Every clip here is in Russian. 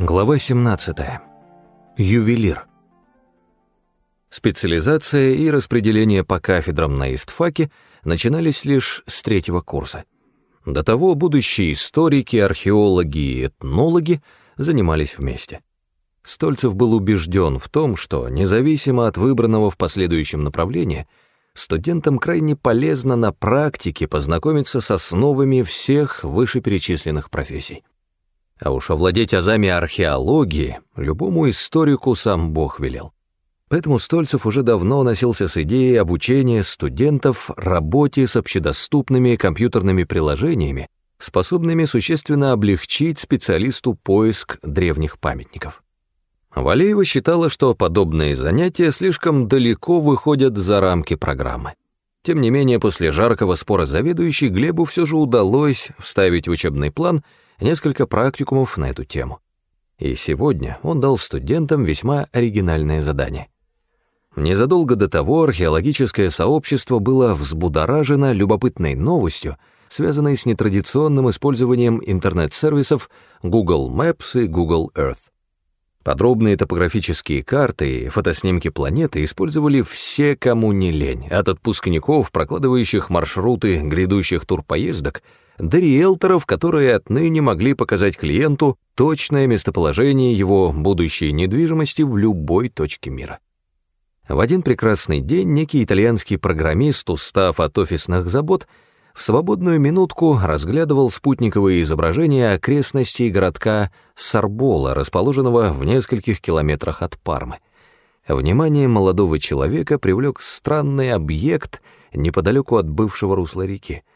Глава 17. Ювелир. Специализация и распределение по кафедрам на истфаке начинались лишь с третьего курса. До того будущие историки, археологи и этнологи занимались вместе. Стольцев был убежден в том, что, независимо от выбранного в последующем направления, студентам крайне полезно на практике познакомиться с основами всех вышеперечисленных профессий. А уж овладеть азами археологии любому историку сам Бог велел. Поэтому Стольцев уже давно носился с идеей обучения студентов работе с общедоступными компьютерными приложениями, способными существенно облегчить специалисту поиск древних памятников. Валеева считала, что подобные занятия слишком далеко выходят за рамки программы. Тем не менее, после жаркого спора заведующей Глебу все же удалось вставить в учебный план — несколько практикумов на эту тему. И сегодня он дал студентам весьма оригинальное задание. Незадолго до того археологическое сообщество было взбудоражено любопытной новостью, связанной с нетрадиционным использованием интернет-сервисов Google Maps и Google Earth. Подробные топографические карты и фотоснимки планеты использовали все, кому не лень, от отпускников, прокладывающих маршруты грядущих турпоездок, до риэлторов, которые отныне могли показать клиенту точное местоположение его будущей недвижимости в любой точке мира. В один прекрасный день некий итальянский программист, устав от офисных забот, в свободную минутку разглядывал спутниковые изображения окрестностей городка Сарбола, расположенного в нескольких километрах от Пармы. Внимание молодого человека привлек странный объект неподалеку от бывшего русла реки —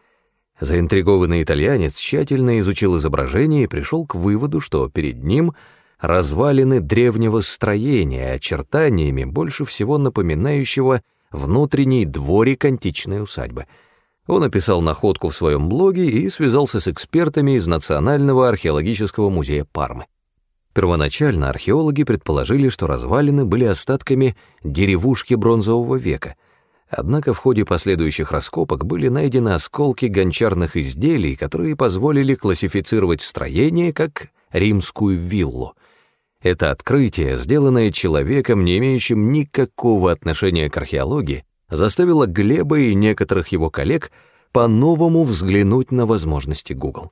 Заинтригованный итальянец тщательно изучил изображение и пришел к выводу, что перед ним развалины древнего строения, очертаниями больше всего напоминающего внутренний дворик античной усадьбы. Он описал находку в своем блоге и связался с экспертами из Национального археологического музея Пармы. Первоначально археологи предположили, что развалины были остатками деревушки бронзового века — Однако в ходе последующих раскопок были найдены осколки гончарных изделий, которые позволили классифицировать строение как римскую виллу. Это открытие, сделанное человеком, не имеющим никакого отношения к археологии, заставило Глеба и некоторых его коллег по-новому взглянуть на возможности Google.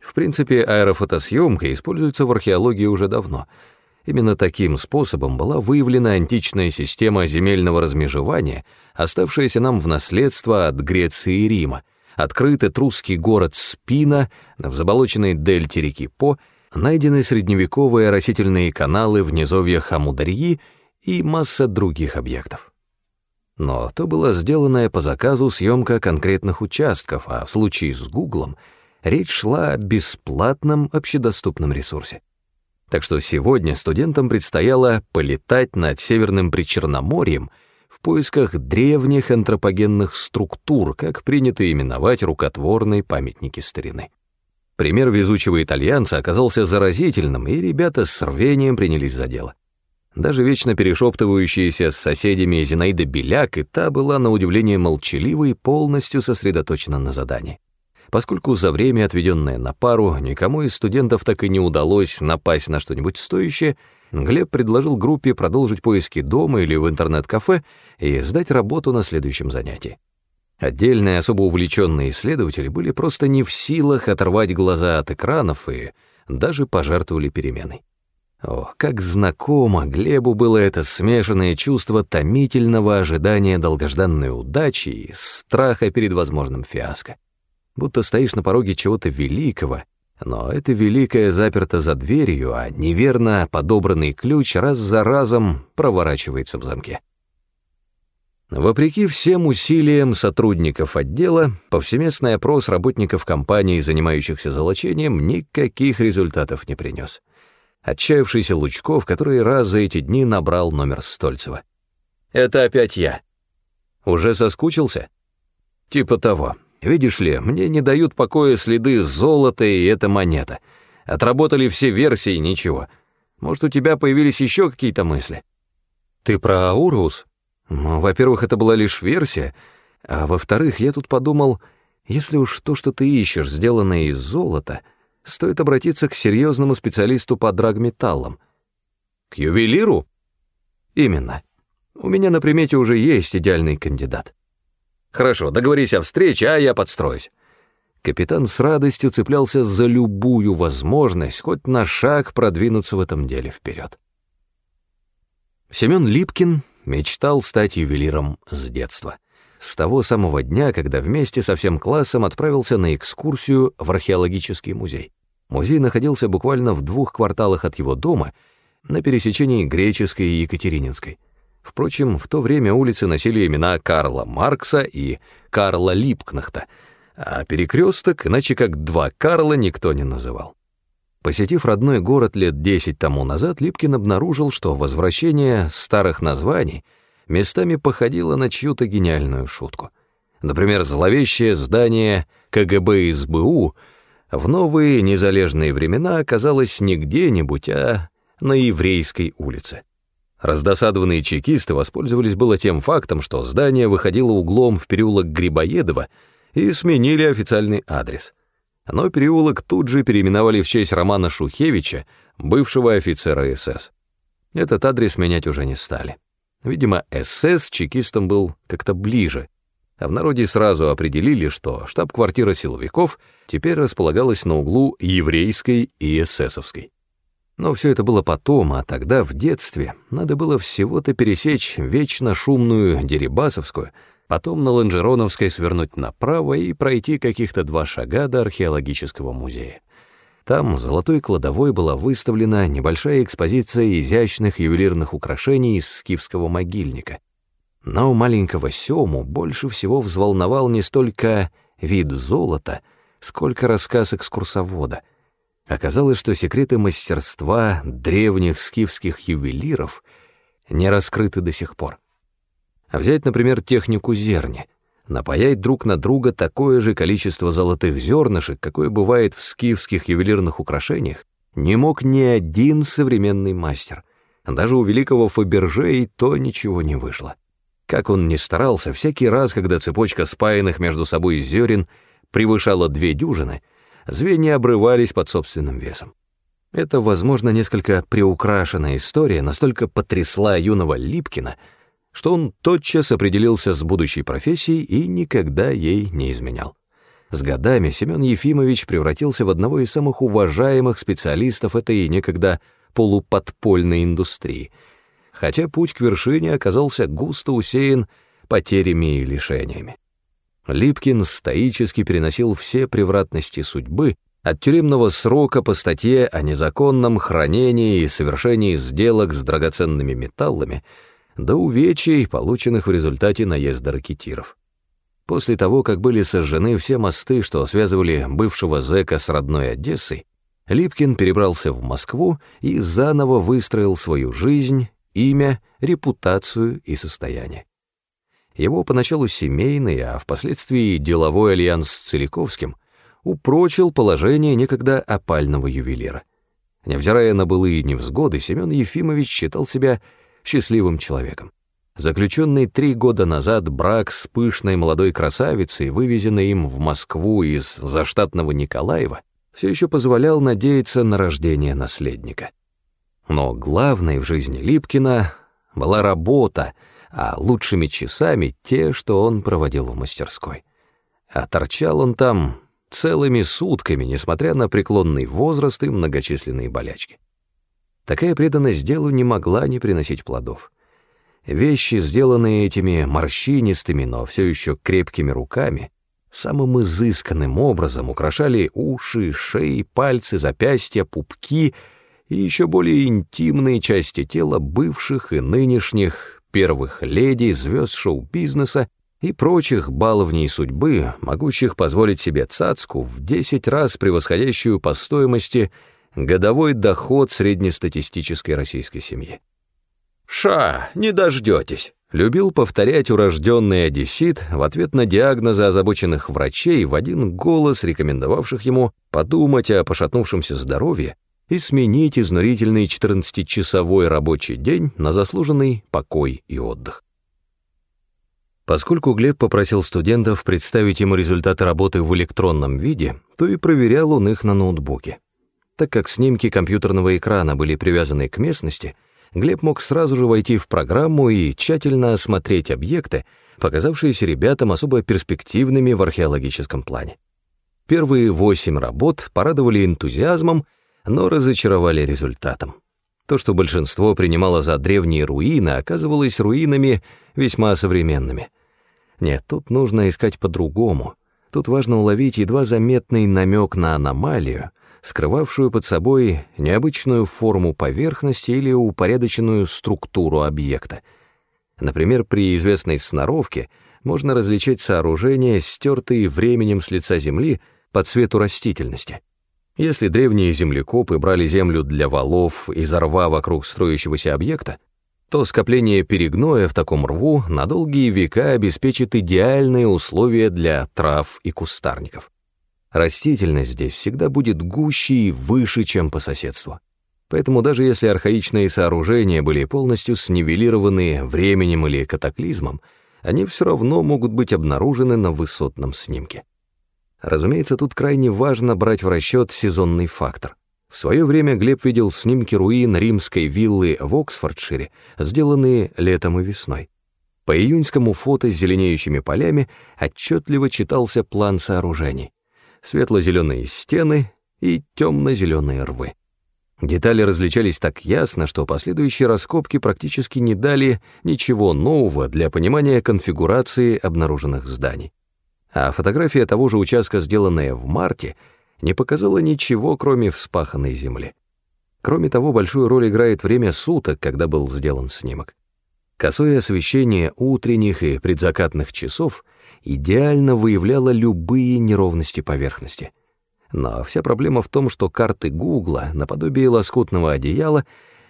В принципе, аэрофотосъемка используется в археологии уже давно — Именно таким способом была выявлена античная система земельного размежевания, оставшаяся нам в наследство от Греции и Рима, открыт русский город Спина в заболоченной дельте реки По, найдены средневековые растительные каналы в низовьях Амударьи и масса других объектов. Но то была сделанная по заказу съемка конкретных участков, а в случае с Гуглом речь шла о бесплатном общедоступном ресурсе. Так что сегодня студентам предстояло полетать над Северным Причерноморьем в поисках древних антропогенных структур, как принято именовать рукотворные памятники старины. Пример везучего итальянца оказался заразительным, и ребята с рвением принялись за дело. Даже вечно перешептывающаяся с соседями Зинаида Беляк и та была на удивление молчалива и полностью сосредоточена на задании. Поскольку за время, отведенное на пару, никому из студентов так и не удалось напасть на что-нибудь стоящее, Глеб предложил группе продолжить поиски дома или в интернет-кафе и сдать работу на следующем занятии. Отдельные особо увлеченные исследователи были просто не в силах оторвать глаза от экранов и даже пожертвовали переменой. Ох, как знакомо Глебу было это смешанное чувство томительного ожидания долгожданной удачи и страха перед возможным фиаско будто стоишь на пороге чего-то великого, но это великое заперто за дверью, а неверно подобранный ключ раз за разом проворачивается в замке. Вопреки всем усилиям сотрудников отдела, повсеместный опрос работников компаний, занимающихся золочением, никаких результатов не принес. Отчаявшийся Лучков, который раз за эти дни набрал номер Стольцева. «Это опять я». «Уже соскучился?» «Типа того», Видишь ли, мне не дают покоя следы золота и эта монета. Отработали все версии, ничего. Может, у тебя появились еще какие-то мысли? Ты про Аурус? Ну, во-первых, это была лишь версия, а во-вторых, я тут подумал, если уж то, что ты ищешь, сделано из золота, стоит обратиться к серьезному специалисту по драгметаллам. К ювелиру? Именно. У меня на примете уже есть идеальный кандидат. Хорошо, договорись о встрече, а я подстроюсь. Капитан с радостью цеплялся за любую возможность хоть на шаг продвинуться в этом деле вперед. Семен Липкин мечтал стать ювелиром с детства. С того самого дня, когда вместе со всем классом отправился на экскурсию в археологический музей. Музей находился буквально в двух кварталах от его дома, на пересечении Греческой и Екатерининской. Впрочем, в то время улицы носили имена Карла Маркса и Карла Липкнахта, а перекресток, иначе как два Карла, никто не называл. Посетив родной город лет десять тому назад, Липкин обнаружил, что возвращение старых названий местами походило на чью-то гениальную шутку. Например, зловещее здание КГБ СБУ в новые незалежные времена оказалось не где-нибудь, а на Еврейской улице. Раздосадованные чекисты воспользовались было тем фактом, что здание выходило углом в переулок Грибоедова и сменили официальный адрес. Но переулок тут же переименовали в честь Романа Шухевича, бывшего офицера СС. Этот адрес менять уже не стали. Видимо, СС чекистам был как-то ближе, а в народе сразу определили, что штаб-квартира силовиков теперь располагалась на углу еврейской и эсэсовской. Но все это было потом, а тогда, в детстве, надо было всего-то пересечь вечно шумную Дерибасовскую, потом на Ланжероновской свернуть направо и пройти каких-то два шага до археологического музея. Там в золотой кладовой была выставлена небольшая экспозиция изящных ювелирных украшений из скифского могильника. Но у маленького Сему больше всего взволновал не столько вид золота, сколько рассказ экскурсовода — Оказалось, что секреты мастерства древних скифских ювелиров не раскрыты до сих пор. А взять, например, технику зерни. Напаять друг на друга такое же количество золотых зернышек, какое бывает в скифских ювелирных украшениях, не мог ни один современный мастер. Даже у великого Фаберже и то ничего не вышло. Как он ни старался, всякий раз, когда цепочка спаянных между собой зерен превышала две дюжины — звенья обрывались под собственным весом. Эта, возможно, несколько приукрашенная история настолько потрясла юного Липкина, что он тотчас определился с будущей профессией и никогда ей не изменял. С годами Семен Ефимович превратился в одного из самых уважаемых специалистов этой некогда полуподпольной индустрии, хотя путь к вершине оказался густо усеян потерями и лишениями. Липкин стоически переносил все превратности судьбы от тюремного срока по статье о незаконном хранении и совершении сделок с драгоценными металлами до увечий, полученных в результате наезда ракетиров. После того, как были сожжены все мосты, что связывали бывшего зэка с родной Одессой, Липкин перебрался в Москву и заново выстроил свою жизнь, имя, репутацию и состояние. Его поначалу семейный, а впоследствии деловой альянс с Целиковским упрочил положение некогда опального ювелира. Невзирая на былые невзгоды, Семен Ефимович считал себя счастливым человеком. Заключенный три года назад брак с пышной молодой красавицей, вывезенной им в Москву из заштатного Николаева, все еще позволял надеяться на рождение наследника. Но главной в жизни Липкина была работа, а лучшими часами те, что он проводил в мастерской. А торчал он там целыми сутками, несмотря на преклонный возраст и многочисленные болячки. Такая преданность делу не могла не приносить плодов. Вещи, сделанные этими морщинистыми, но все еще крепкими руками, самым изысканным образом украшали уши, шеи, пальцы, запястья, пупки и еще более интимные части тела бывших и нынешних первых леди, звезд шоу-бизнеса и прочих баловней судьбы, могущих позволить себе цацку в 10 раз превосходящую по стоимости годовой доход среднестатистической российской семьи. «Ша, не дождетесь!» — любил повторять урожденный одессит в ответ на диагнозы озабоченных врачей в один голос, рекомендовавших ему подумать о пошатнувшемся здоровье и сменить изнурительный 14-часовой рабочий день на заслуженный покой и отдых. Поскольку Глеб попросил студентов представить ему результаты работы в электронном виде, то и проверял он их на ноутбуке. Так как снимки компьютерного экрана были привязаны к местности, Глеб мог сразу же войти в программу и тщательно осмотреть объекты, показавшиеся ребятам особо перспективными в археологическом плане. Первые восемь работ порадовали энтузиазмом, но разочаровали результатом. То, что большинство принимало за древние руины, оказывалось руинами весьма современными — нет, тут нужно искать по-другому. Тут важно уловить едва заметный намек на аномалию, скрывавшую под собой необычную форму поверхности или упорядоченную структуру объекта. Например, при известной сноровке можно различить сооружения, стертые временем с лица Земли по цвету растительности. Если древние землекопы брали землю для валов из рва вокруг строящегося объекта, то скопление перегноя в таком рву на долгие века обеспечит идеальные условия для трав и кустарников. Растительность здесь всегда будет гуще и выше, чем по соседству. Поэтому даже если архаичные сооружения были полностью снивелированы временем или катаклизмом, они все равно могут быть обнаружены на высотном снимке. Разумеется, тут крайне важно брать в расчет сезонный фактор. В свое время Глеб видел снимки руин римской виллы в Оксфордшире, сделанные летом и весной. По июньскому фото с зеленеющими полями отчетливо читался план сооружений. Светло-зеленые стены и темно-зеленые рвы. Детали различались так ясно, что последующие раскопки практически не дали ничего нового для понимания конфигурации обнаруженных зданий. А фотография того же участка, сделанная в марте, не показала ничего, кроме вспаханной земли. Кроме того, большую роль играет время суток, когда был сделан снимок. Косое освещение утренних и предзакатных часов идеально выявляло любые неровности поверхности. Но вся проблема в том, что карты Гугла, наподобие лоскутного одеяла,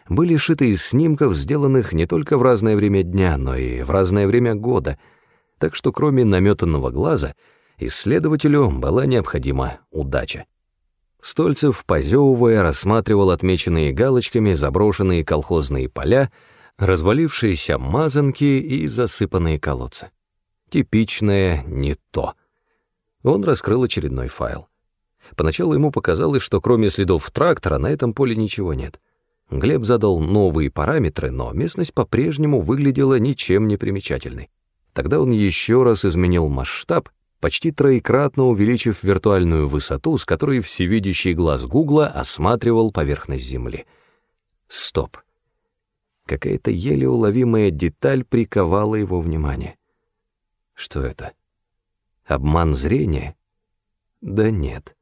были шиты из снимков, сделанных не только в разное время дня, но и в разное время года, так что кроме наметанного глаза — исследователю была необходима удача. Стольцев, позевывая, рассматривал отмеченные галочками заброшенные колхозные поля, развалившиеся мазанки и засыпанные колодцы. Типичное не то. Он раскрыл очередной файл. Поначалу ему показалось, что кроме следов трактора на этом поле ничего нет. Глеб задал новые параметры, но местность по-прежнему выглядела ничем не примечательной. Тогда он еще раз изменил масштаб почти троекратно увеличив виртуальную высоту, с которой всевидящий глаз Гугла осматривал поверхность Земли. Стоп. Какая-то еле уловимая деталь приковала его внимание. Что это? Обман зрения? Да нет.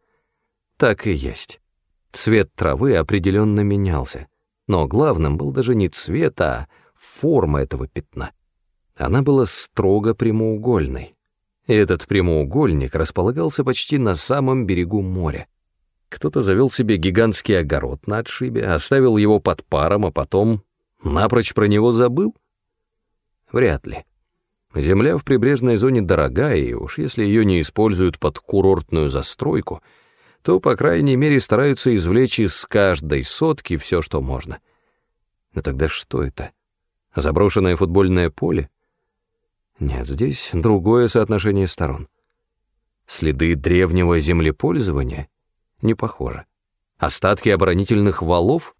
Так и есть. Цвет травы определенно менялся. Но главным был даже не цвет, а форма этого пятна. Она была строго прямоугольной, этот прямоугольник располагался почти на самом берегу моря. Кто-то завел себе гигантский огород на отшибе, оставил его под паром, а потом напрочь про него забыл? Вряд ли. Земля в прибрежной зоне дорогая, и уж если ее не используют под курортную застройку, то, по крайней мере, стараются извлечь из каждой сотки все, что можно. Но тогда что это? Заброшенное футбольное поле? Нет, здесь другое соотношение сторон. Следы древнего землепользования? Не похоже. Остатки оборонительных валов?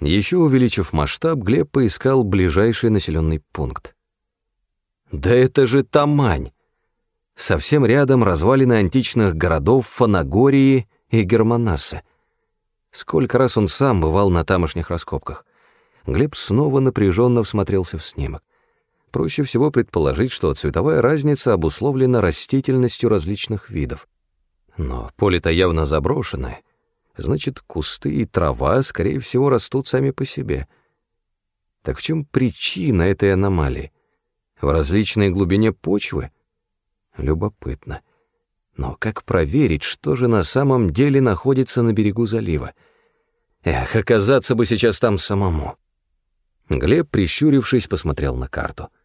Еще увеличив масштаб, Глеб поискал ближайший населенный пункт. Да это же Тамань! Совсем рядом развалины античных городов Фанагории и Германаса. Сколько раз он сам бывал на тамошних раскопках. Глеб снова напряженно всмотрелся в снимок проще всего предположить, что цветовая разница обусловлена растительностью различных видов. Но поле-то явно заброшенное, значит, кусты и трава, скорее всего, растут сами по себе. Так в чем причина этой аномалии? В различной глубине почвы? Любопытно. Но как проверить, что же на самом деле находится на берегу залива? Эх, оказаться бы сейчас там самому. Глеб, прищурившись, посмотрел на карту —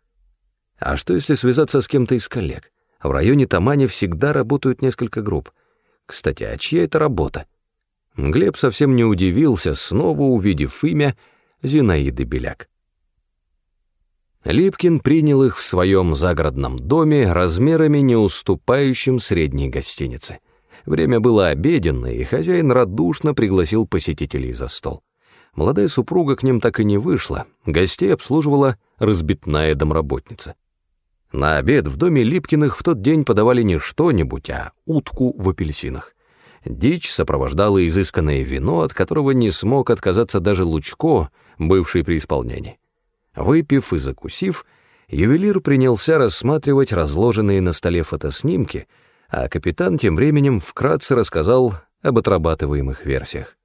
а что, если связаться с кем-то из коллег? В районе Тамани всегда работают несколько групп. Кстати, а чья это работа? Глеб совсем не удивился, снова увидев имя Зинаиды Беляк. Липкин принял их в своем загородном доме размерами не уступающим средней гостинице. Время было обеденное, и хозяин радушно пригласил посетителей за стол. Молодая супруга к ним так и не вышла, гостей обслуживала разбитная домработница. На обед в доме Липкиных в тот день подавали не что-нибудь, а утку в апельсинах. Дичь сопровождала изысканное вино, от которого не смог отказаться даже Лучко, бывший при исполнении. Выпив и закусив, ювелир принялся рассматривать разложенные на столе фотоснимки, а капитан тем временем вкратце рассказал об отрабатываемых версиях.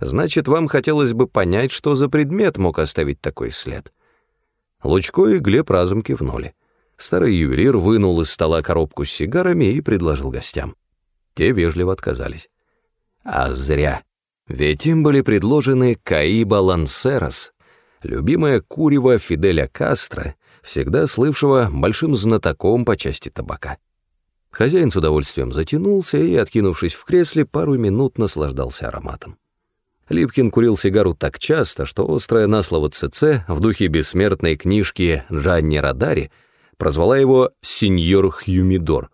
«Значит, вам хотелось бы понять, что за предмет мог оставить такой след?» Лучко и Глеб разум кивнули. Старый ювелир вынул из стола коробку с сигарами и предложил гостям. Те вежливо отказались. А зря. Ведь им были предложены Каиба Лансерос, любимая курева Фиделя Кастро, всегда слывшего большим знатоком по части табака. Хозяин с удовольствием затянулся и, откинувшись в кресле, пару минут наслаждался ароматом. Липкин курил сигару так часто, что острая на слово ЦЦ в духе бессмертной книжки Джанни Радари — прозвала его «сеньор Хьюмидор».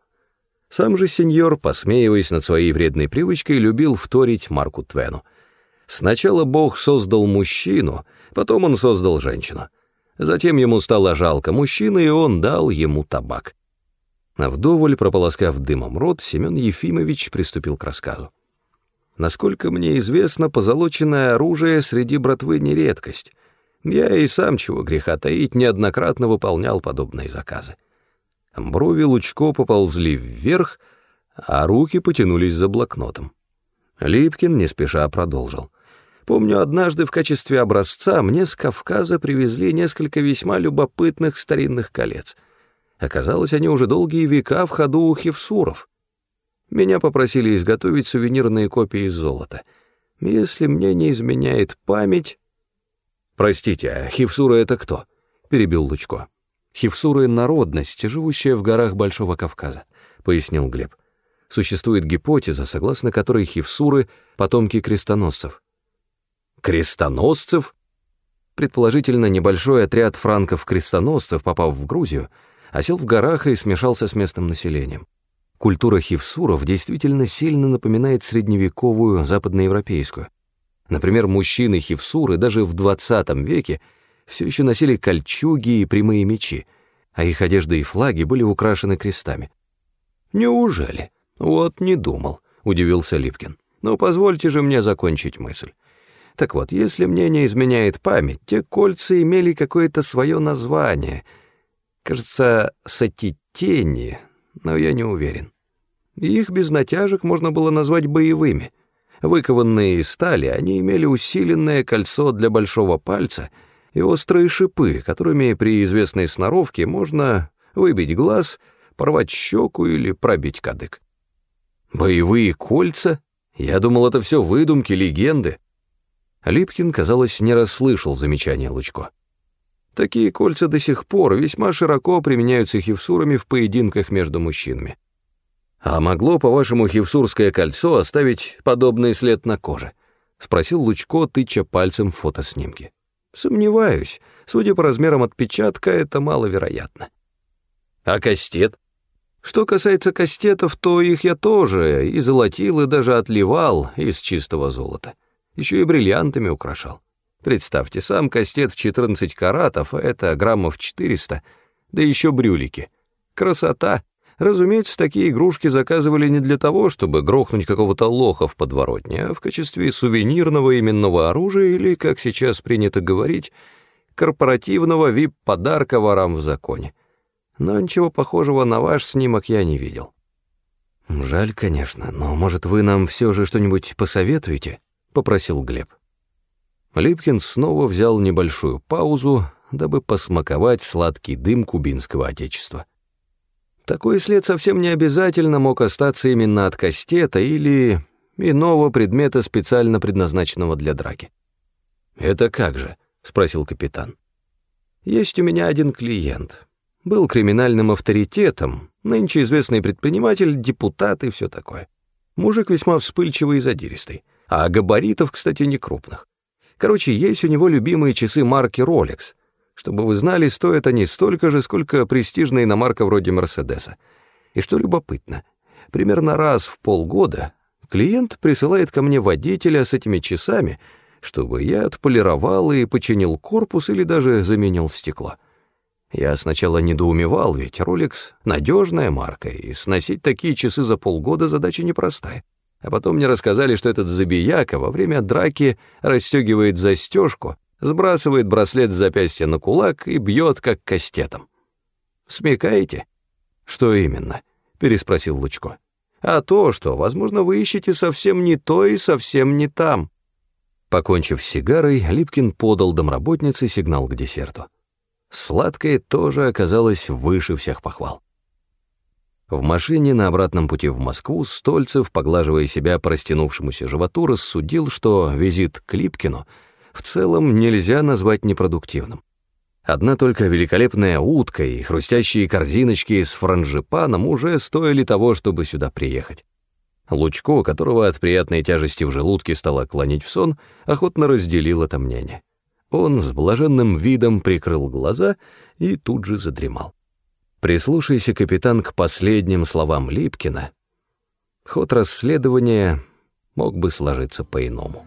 Сам же сеньор, посмеиваясь над своей вредной привычкой, любил вторить Марку Твену. Сначала Бог создал мужчину, потом он создал женщину. Затем ему стало жалко мужчины, и он дал ему табак. Вдоволь прополоскав дымом рот, Семен Ефимович приступил к рассказу. Насколько мне известно, позолоченное оружие среди братвы не редкость — я и сам, чего греха таить, неоднократно выполнял подобные заказы. Брови Лучко поползли вверх, а руки потянулись за блокнотом. Липкин не спеша продолжил. Помню, однажды в качестве образца мне с Кавказа привезли несколько весьма любопытных старинных колец. Оказалось, они уже долгие века в ходу у хевсуров. Меня попросили изготовить сувенирные копии из золота. Если мне не изменяет память, «Простите, а Хивсура это кто?» — перебил Лучко. «Хивсуры — народность, живущая в горах Большого Кавказа», — пояснил Глеб. Существует гипотеза, согласно которой хивсуры — потомки крестоносцев. «Крестоносцев?» Предположительно, небольшой отряд франков-крестоносцев, попав в Грузию, осел в горах и смешался с местным населением. Культура хивсуров действительно сильно напоминает средневековую западноевропейскую. Например, мужчины хивсуры даже в 20 веке все еще носили кольчуги и прямые мечи, а их одежда и флаги были украшены крестами. «Неужели? Вот не думал», — удивился Липкин. «Ну, позвольте же мне закончить мысль. Так вот, если мне не изменяет память, те кольца имели какое-то свое название. Кажется, сатитени, но я не уверен. Их без натяжек можно было назвать боевыми — Выкованные из стали, они имели усиленное кольцо для большого пальца и острые шипы, которыми при известной сноровке можно выбить глаз, порвать щеку или пробить кадык. Боевые кольца? Я думал, это все выдумки, легенды. Липкин, казалось, не расслышал замечания Лучко. Такие кольца до сих пор весьма широко применяются хевсурами в поединках между мужчинами. «А могло, по-вашему, хевсурское кольцо оставить подобный след на коже?» — спросил Лучко, тыча пальцем в фотоснимки. «Сомневаюсь. Судя по размерам отпечатка, это маловероятно». «А кастет?» «Что касается кастетов, то их я тоже и золотил, и даже отливал из чистого золота. Еще и бриллиантами украшал. Представьте, сам кастет в 14 каратов, а это граммов 400, да еще брюлики. Красота!» Разумеется, такие игрушки заказывали не для того, чтобы грохнуть какого-то лоха в подворотне, а в качестве сувенирного именного оружия или, как сейчас принято говорить, корпоративного вип-подарка ворам в законе. Но ничего похожего на ваш снимок я не видел. «Жаль, конечно, но, может, вы нам все же что-нибудь посоветуете?» — попросил Глеб. Липкин снова взял небольшую паузу, дабы посмаковать сладкий дым кубинского отечества. Такой след совсем не обязательно мог остаться именно от кастета или иного предмета, специально предназначенного для драки. «Это как же?» — спросил капитан. «Есть у меня один клиент. Был криминальным авторитетом, нынче известный предприниматель, депутат и все такое. Мужик весьма вспыльчивый и задиристый, а габаритов, кстати, не крупных. Короче, есть у него любимые часы марки Rolex. Чтобы вы знали, стоят они столько же, сколько престижная иномарка вроде Мерседеса. И что любопытно, примерно раз в полгода клиент присылает ко мне водителя с этими часами, чтобы я отполировал и починил корпус или даже заменил стекло. Я сначала недоумевал, ведь Rolex — надежная марка, и сносить такие часы за полгода задача непростая. А потом мне рассказали, что этот забияка во время драки расстегивает застежку, сбрасывает браслет с запястья на кулак и бьет как кастетом. «Смекаете?» «Что именно?» — переспросил Лучко. «А то, что, возможно, вы ищете совсем не то и совсем не там». Покончив с сигарой, Липкин подал домработнице сигнал к десерту. Сладкое тоже оказалось выше всех похвал. В машине на обратном пути в Москву Стольцев, поглаживая себя по растянувшемуся животу, рассудил, что визит к Липкину в целом нельзя назвать непродуктивным. Одна только великолепная утка и хрустящие корзиночки с франжипаном уже стоили того, чтобы сюда приехать. Лучко, которого от приятной тяжести в желудке стало клонить в сон, охотно разделил это мнение. Он с блаженным видом прикрыл глаза и тут же задремал. Прислушайся, капитан, к последним словам Липкина. Ход расследования мог бы сложиться по-иному.